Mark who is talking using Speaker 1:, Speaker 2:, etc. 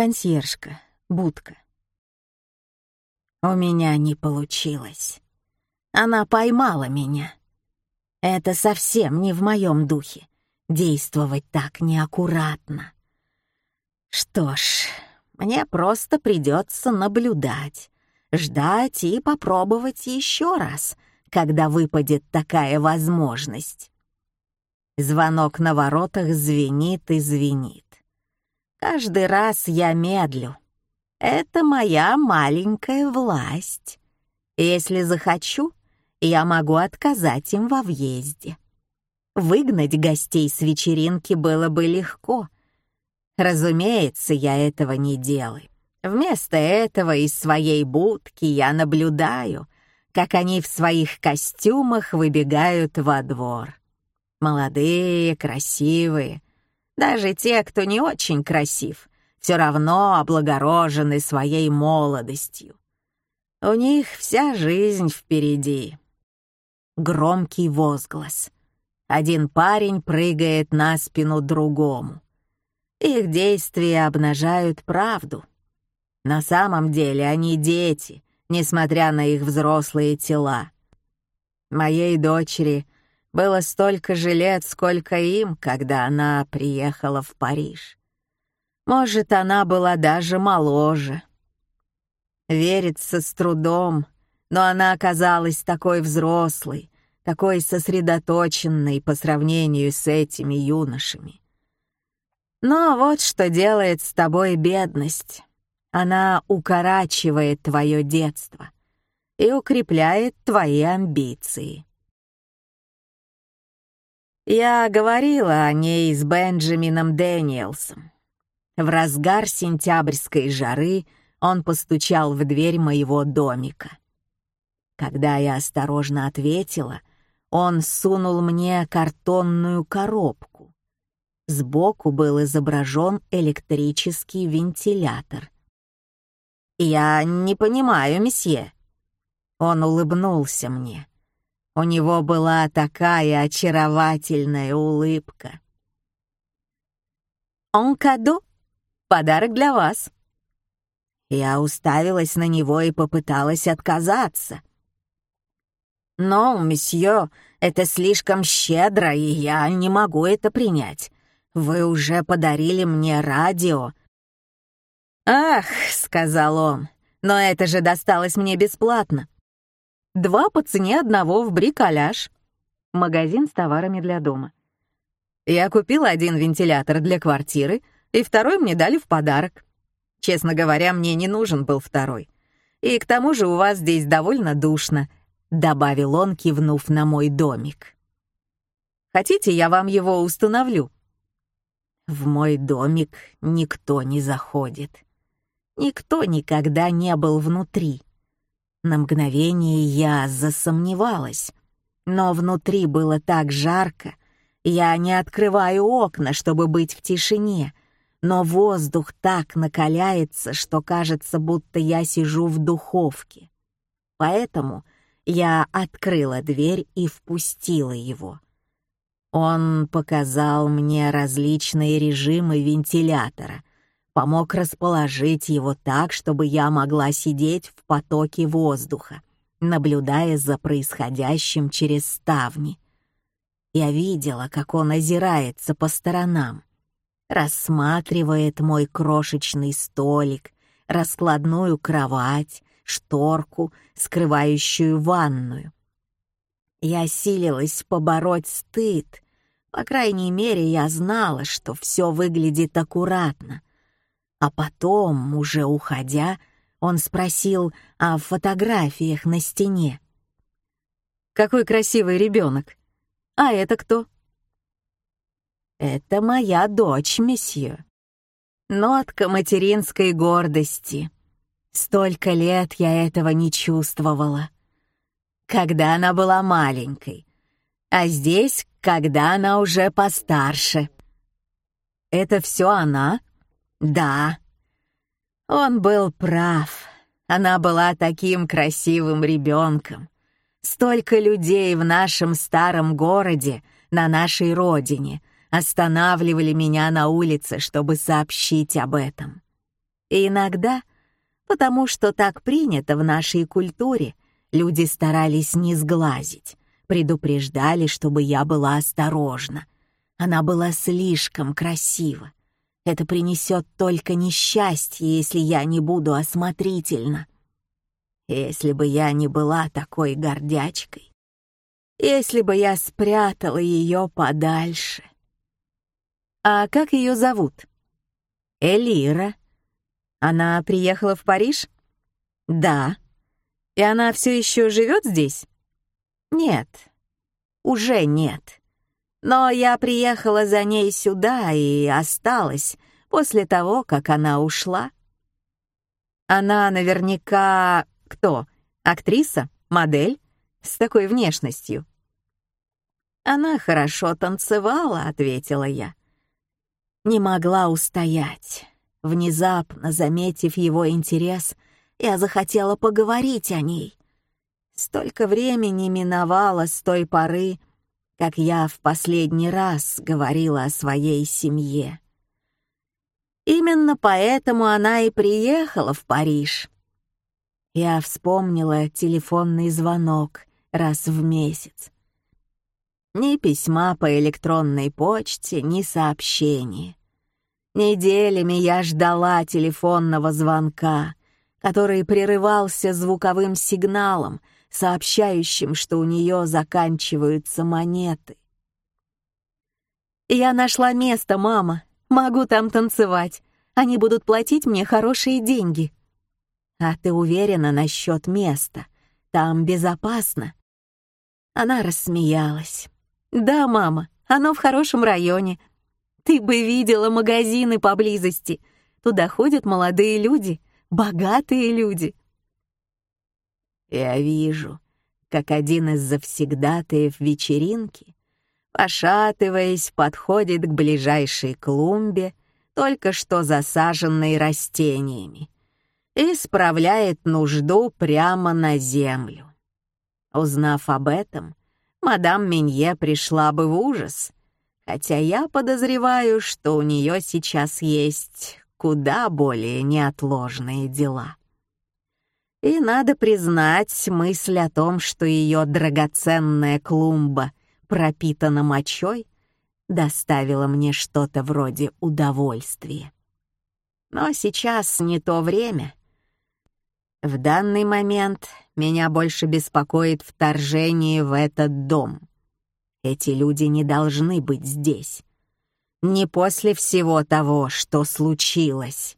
Speaker 1: консьержка, будка. У меня не получилось. Она поймала меня. Это совсем не в моем духе — действовать так неаккуратно. Что ж, мне просто придется наблюдать, ждать и попробовать еще раз, когда выпадет такая возможность. Звонок на воротах звенит и звенит. Каждый раз я медлю. Это моя маленькая власть. Если захочу, я могу отказать им во въезде. Выгнать гостей с вечеринки было бы легко. Разумеется, я этого не делаю. Вместо этого из своей будки я наблюдаю, как они в своих костюмах выбегают во двор. Молодые, красивые. Даже те, кто не очень красив, все равно облагорожены своей молодостью. У них вся жизнь впереди. Громкий возглас. Один парень прыгает на спину другому. Их действия обнажают правду. На самом деле они дети, несмотря на их взрослые тела. Моей дочери было столько же лет, сколько им, когда она приехала в Париж. Может, она была даже моложе. Верится с трудом, но она оказалась такой взрослой, такой сосредоточенной по сравнению с этими юношами. Но вот что делает с тобой бедность. Она укорачивает твое детство и укрепляет твои амбиции. Я говорила о ней с Бенджамином Дэниелсом. В разгар сентябрьской жары он постучал в дверь моего домика. Когда я осторожно ответила, он сунул мне картонную коробку. Сбоку был изображен электрический вентилятор. «Я не понимаю, месье». Он улыбнулся мне. У него была такая очаровательная улыбка. «Он кадо? Подарок для вас». Я уставилась на него и попыталась отказаться. «Но, месье, это слишком щедро, и я не могу это принять. Вы уже подарили мне радио». «Ах», — сказал он, — «но это же досталось мне бесплатно. Два по цене одного в бриколяж. Магазин с товарами для дома. Я купил один вентилятор для квартиры, и второй мне дали в подарок. Честно говоря, мне не нужен был второй. И к тому же у вас здесь довольно душно, добавил он, кивнув на мой домик. Хотите, я вам его установлю? В мой домик никто не заходит. Никто никогда не был внутри. На мгновение я засомневалась, но внутри было так жарко, я не открываю окна, чтобы быть в тишине, но воздух так накаляется, что кажется, будто я сижу в духовке. Поэтому я открыла дверь и впустила его. Он показал мне различные режимы вентилятора, помог расположить его так, чтобы я могла сидеть в потоке воздуха, наблюдая за происходящим через ставни. Я видела, как он озирается по сторонам, рассматривает мой крошечный столик, раскладную кровать, шторку, скрывающую ванную. Я силилась побороть стыд. По крайней мере, я знала, что все выглядит аккуратно — а потом, уже уходя, он спросил о фотографиях на стене. «Какой красивый ребенок! А это кто?» «Это моя дочь, месье. Нотка материнской гордости. Столько лет я этого не чувствовала. Когда она была маленькой, а здесь, когда она уже постарше. Это все она?» Да, он был прав. Она была таким красивым ребенком. Столько людей в нашем старом городе, на нашей родине, останавливали меня на улице, чтобы сообщить об этом. И иногда, потому что так принято в нашей культуре, люди старались не сглазить, предупреждали, чтобы я была осторожна. Она была слишком красива. Это принесет только несчастье, если я не буду осмотрительна. Если бы я не была такой гордячкой, если бы я спрятала ее подальше. А как ее зовут? Элира. Она приехала в Париж? Да. И она все еще живет здесь? Нет. Уже нет. Но я приехала за ней сюда и осталась после того, как она ушла. Она наверняка кто? Актриса? Модель? С такой внешностью. Она хорошо танцевала, ответила я. Не могла устоять. Внезапно, заметив его интерес, я захотела поговорить о ней. Столько времени миновало с той поры, как я в последний раз говорила о своей семье. Именно поэтому она и приехала в Париж. Я вспомнила телефонный звонок раз в месяц. Ни письма по электронной почте, ни сообщений. Неделями я ждала телефонного звонка, который прерывался звуковым сигналом, сообщающим, что у нее заканчиваются монеты. «Я нашла место, мама. Могу там танцевать. Они будут платить мне хорошие деньги». «А ты уверена насчет места? Там безопасно?» Она рассмеялась. «Да, мама, оно в хорошем районе. Ты бы видела магазины поблизости. Туда ходят молодые люди, богатые люди. Я вижу, как один из завсегдатаев вечеринки, пошатываясь, подходит к ближайшей клумбе, только что засаженной растениями, и справляет нужду прямо на землю. Узнав об этом, мадам Минье пришла бы в ужас, хотя я подозреваю, что у нее сейчас есть куда более неотложные дела. И надо признать, мысль о том, что ее драгоценная клумба пропитана мочой, доставила мне что-то вроде удовольствия. Но сейчас не то время. В данный момент меня больше беспокоит вторжение в этот дом. Эти люди не должны быть здесь. Не после всего того, что случилось.